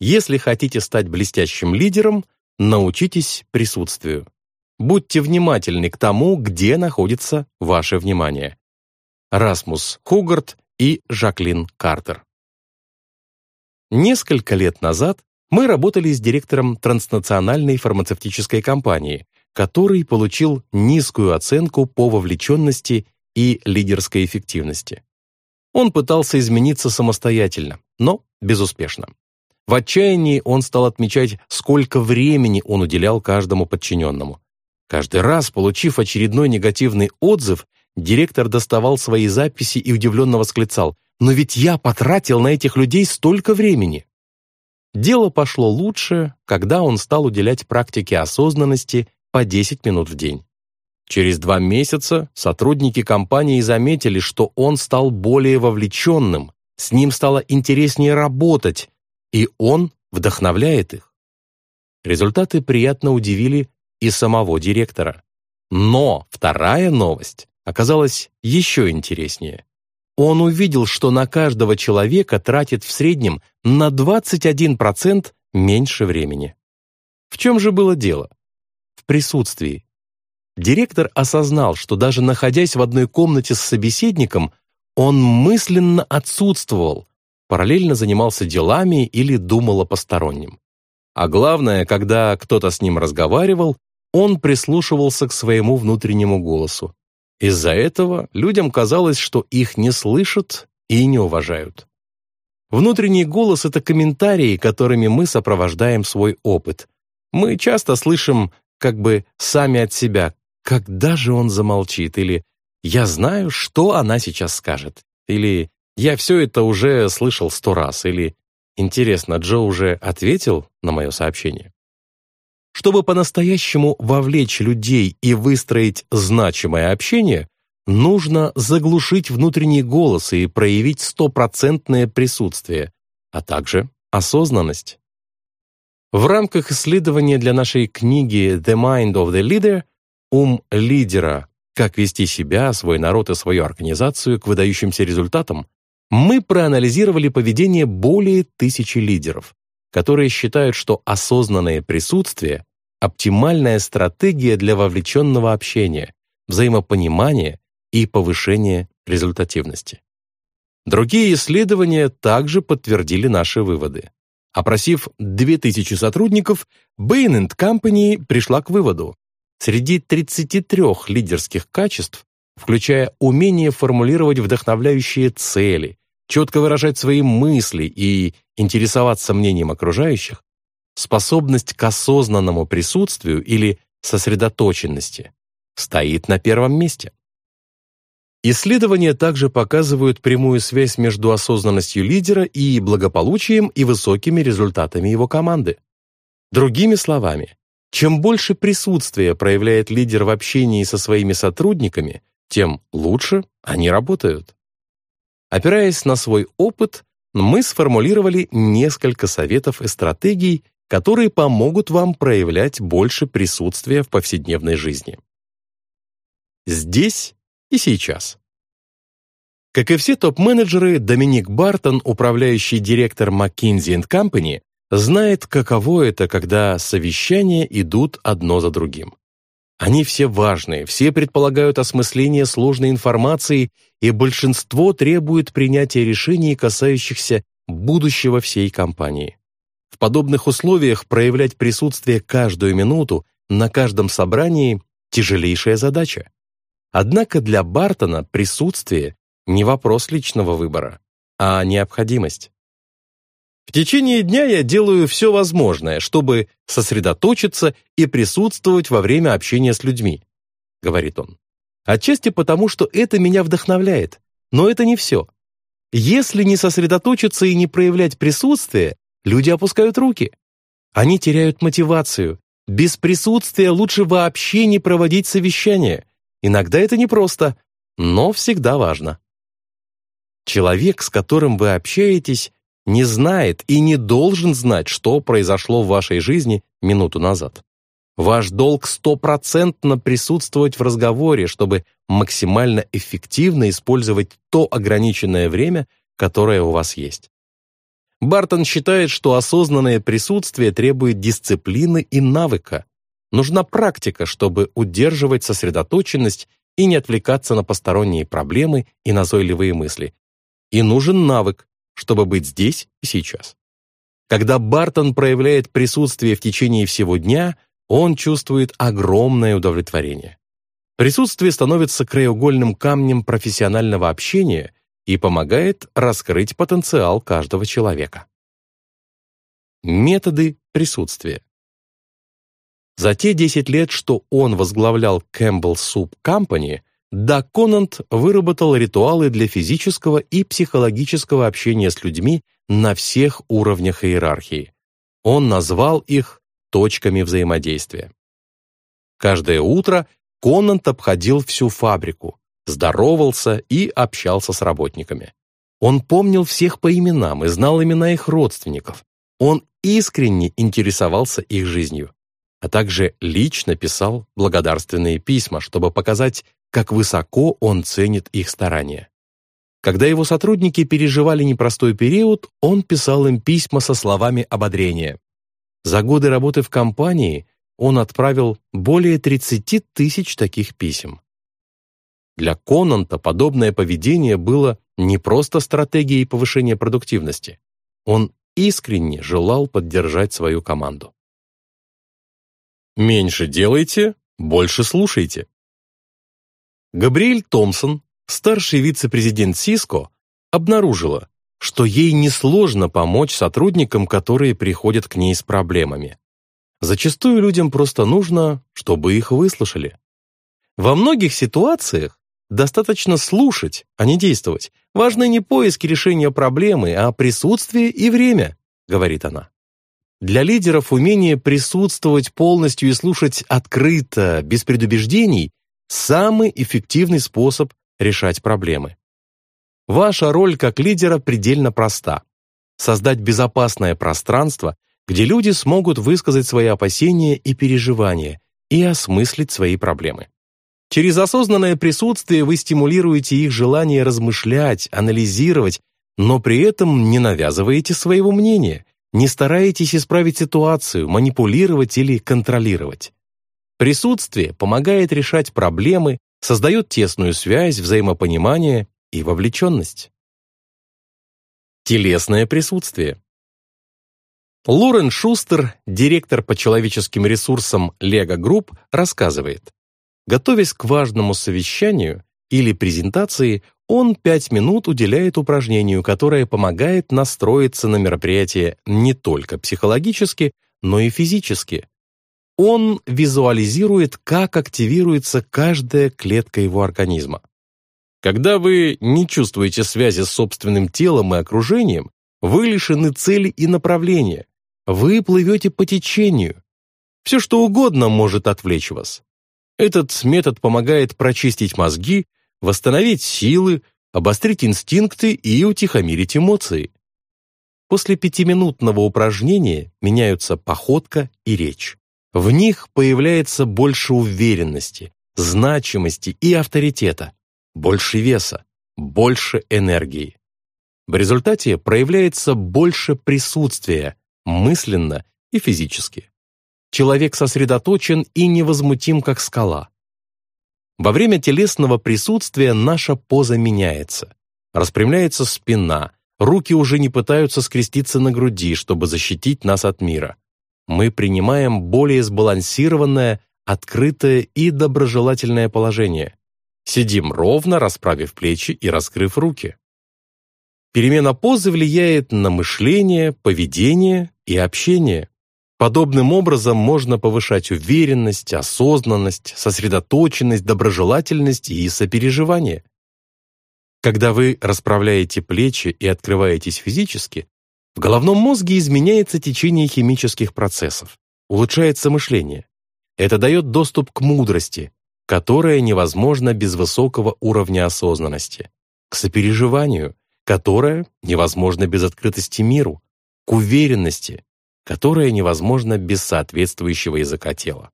Если хотите стать блестящим лидером, научитесь присутствию. Будьте внимательны к тому, где находится ваше внимание. Расмус Хугарт и Жаклин Картер. Несколько лет назад мы работали с директором транснациональной фармацевтической компании, который получил низкую оценку по вовлеченности и лидерской эффективности. Он пытался измениться самостоятельно, но безуспешно. В отчаянии он стал отмечать, сколько времени он уделял каждому подчиненному. Каждый раз, получив очередной негативный отзыв, директор доставал свои записи и удивленно восклицал «Но ведь я потратил на этих людей столько времени!» Дело пошло лучше, когда он стал уделять практике осознанности по 10 минут в день. Через два месяца сотрудники компании заметили, что он стал более вовлеченным, с ним стало интереснее работать, и он вдохновляет их. Результаты приятно удивили и самого директора. Но вторая новость оказалась еще интереснее. Он увидел, что на каждого человека тратит в среднем на 21% меньше времени. В чем же было дело? В присутствии. Директор осознал, что даже находясь в одной комнате с собеседником, он мысленно отсутствовал, параллельно занимался делами или думал о постороннем. А главное, когда кто-то с ним разговаривал, он прислушивался к своему внутреннему голосу. Из-за этого людям казалось, что их не слышат и не уважают. Внутренний голос — это комментарии, которыми мы сопровождаем свой опыт. Мы часто слышим как бы сами от себя «когда же он замолчит?» или «я знаю, что она сейчас скажет» или я все это уже слышал сто раз, или интересно, Джо уже ответил на мое сообщение? Чтобы по-настоящему вовлечь людей и выстроить значимое общение, нужно заглушить внутренний голос и проявить стопроцентное присутствие, а также осознанность. В рамках исследования для нашей книги «The Mind of the Leader» «Ум лидера. Как вести себя, свой народ и свою организацию к выдающимся результатам» мы проанализировали поведение более тысячи лидеров, которые считают, что осознанное присутствие – оптимальная стратегия для вовлеченного общения, взаимопонимания и повышения результативности. Другие исследования также подтвердили наши выводы. Опросив 2000 сотрудников, Bain Company пришла к выводу, среди 33 лидерских качеств включая умение формулировать вдохновляющие цели, четко выражать свои мысли и интересоваться мнением окружающих, способность к осознанному присутствию или сосредоточенности стоит на первом месте. Исследования также показывают прямую связь между осознанностью лидера и благополучием и высокими результатами его команды. Другими словами, чем больше присутствия проявляет лидер в общении со своими сотрудниками, тем лучше они работают. Опираясь на свой опыт, мы сформулировали несколько советов и стратегий, которые помогут вам проявлять больше присутствия в повседневной жизни. Здесь и сейчас. Как и все топ-менеджеры, Доминик Бартон, управляющий директор McKinsey Company, знает, каково это, когда совещания идут одно за другим. Они все важные, все предполагают осмысление сложной информации, и большинство требует принятия решений, касающихся будущего всей компании. В подобных условиях проявлять присутствие каждую минуту на каждом собрании – тяжелейшая задача. Однако для Бартона присутствие – не вопрос личного выбора, а необходимость. В течение дня я делаю все возможное, чтобы сосредоточиться и присутствовать во время общения с людьми», — говорит он. «Отчасти потому, что это меня вдохновляет, но это не все. Если не сосредоточиться и не проявлять присутствие, люди опускают руки. Они теряют мотивацию. Без присутствия лучше вообще не проводить совещания. Иногда это непросто, но всегда важно. Человек, с которым вы общаетесь, не знает и не должен знать, что произошло в вашей жизни минуту назад. Ваш долг стопроцентно присутствовать в разговоре, чтобы максимально эффективно использовать то ограниченное время, которое у вас есть. Бартон считает, что осознанное присутствие требует дисциплины и навыка. Нужна практика, чтобы удерживать сосредоточенность и не отвлекаться на посторонние проблемы и назойливые мысли. И нужен навык, чтобы быть здесь и сейчас. Когда Бартон проявляет присутствие в течение всего дня, он чувствует огромное удовлетворение. Присутствие становится краеугольным камнем профессионального общения и помогает раскрыть потенциал каждого человека. Методы присутствия. За те 10 лет, что он возглавлял Campbell Soup Company, Да Конант выработал ритуалы для физического и психологического общения с людьми на всех уровнях иерархии. Он назвал их точками взаимодействия. Каждое утро Конант обходил всю фабрику, здоровался и общался с работниками. Он помнил всех по именам и знал имена их родственников. Он искренне интересовался их жизнью, а также лично писал благодарственные письма, чтобы показать, как высоко он ценит их старания. Когда его сотрудники переживали непростой период, он писал им письма со словами ободрения. За годы работы в компании он отправил более 30 тысяч таких писем. Для Конанта подобное поведение было не просто стратегией повышения продуктивности. Он искренне желал поддержать свою команду. Меньше делайте, больше слушайте. Габриэль Томпсон, старший вице-президент Cisco, обнаружила, что ей несложно помочь сотрудникам, которые приходят к ней с проблемами. Зачастую людям просто нужно, чтобы их выслушали. Во многих ситуациях достаточно слушать, а не действовать. Важны не поиски решения проблемы, а присутствие и время, говорит она. Для лидеров умение присутствовать полностью и слушать открыто, без предубеждений – самый эффективный способ решать проблемы. Ваша роль как лидера предельно проста – создать безопасное пространство, где люди смогут высказать свои опасения и переживания и осмыслить свои проблемы. Через осознанное присутствие вы стимулируете их желание размышлять, анализировать, но при этом не навязываете своего мнения, не стараетесь исправить ситуацию, манипулировать или контролировать. Присутствие помогает решать проблемы, создает тесную связь, взаимопонимание и вовлеченность. Телесное присутствие. Лорен Шустер, директор по человеческим ресурсам Lego Group, рассказывает, готовясь к важному совещанию или презентации, он пять минут уделяет упражнению, которое помогает настроиться на мероприятие не только психологически, но и физически. Он визуализирует, как активируется каждая клетка его организма. Когда вы не чувствуете связи с собственным телом и окружением, вы лишены цели и направления, вы плывете по течению. Все что угодно может отвлечь вас. Этот метод помогает прочистить мозги, восстановить силы, обострить инстинкты и утихомирить эмоции. После пятиминутного упражнения меняются походка и речь. В них появляется больше уверенности, значимости и авторитета, больше веса, больше энергии. В результате проявляется больше присутствия, мысленно и физически. Человек сосредоточен и невозмутим, как скала. Во время телесного присутствия наша поза меняется. Распрямляется спина, руки уже не пытаются скреститься на груди, чтобы защитить нас от мира. Мы принимаем более сбалансированное, открытое и доброжелательное положение. Сидим ровно, расправив плечи и раскрыв руки. Перемена позы влияет на мышление, поведение и общение. Подобным образом можно повышать уверенность, осознанность, сосредоточенность, доброжелательность и сопереживание. Когда вы расправляете плечи и открываетесь физически, в головном мозге изменяется течение химических процессов, улучшается мышление. Это дает доступ к мудрости, которая невозможна без высокого уровня осознанности, к сопереживанию, которое невозможно без открытости миру, к уверенности, которая невозможна без соответствующего языка тела.